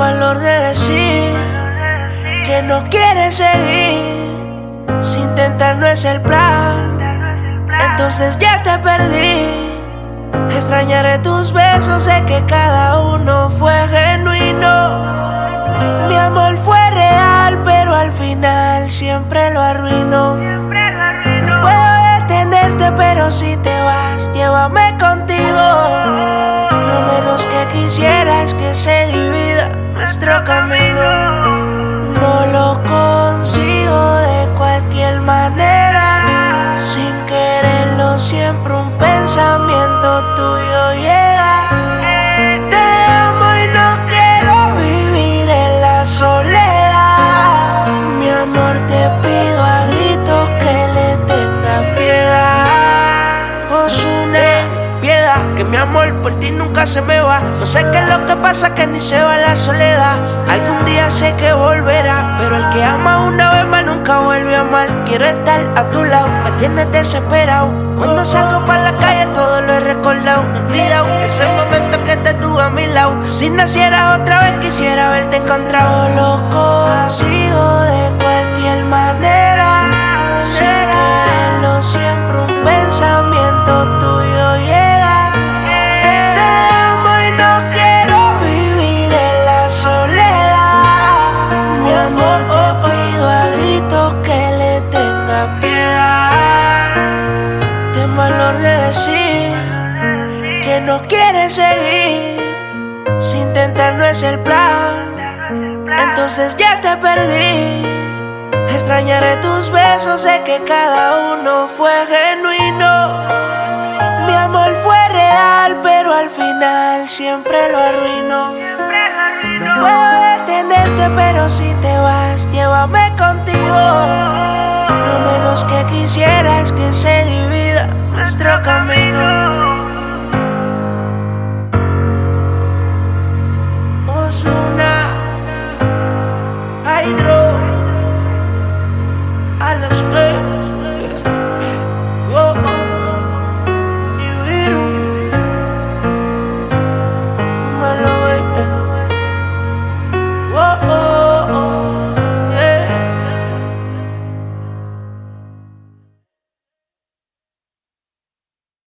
valor de decir que no quieres seguir. Si intentar no es el plan, entonces ya te perdí. Extrañaré tus besos, sé que cada uno fue genuino. Mi amor fue real, pero al final siempre lo arruinó. No puedo detenerte, pero si te vas, llévame contigo. Nuestro camino. No lo consigo de cualquier manera. Sin quererlo, siempre un pensamiento tuyo llega. Por ti nunca se me va. No sé qué es lo que pasa, que ni se va la soledad. Algún día sé que volverá, pero el que ama una vez más nunca vuelve a amar. Quiero estar a tu lado, me tienes desesperado. Cuando salgo para la calle todo lo he recordado. No olvidado ese momento que te tuve a mi lado. Si nacieras otra vez quisiera verte encontrado. Que no quieres seguir. Si intentar no es el plan, entonces ya te perdí. Extrañaré tus besos, sé que cada uno fue genuino. Mi amor fue real, pero al final siempre lo arruinó. No puedo detenerte, pero si te vas, llévame contigo. Lo menos que quisiera es que se divida nuestro camino. Osuna, Hydro.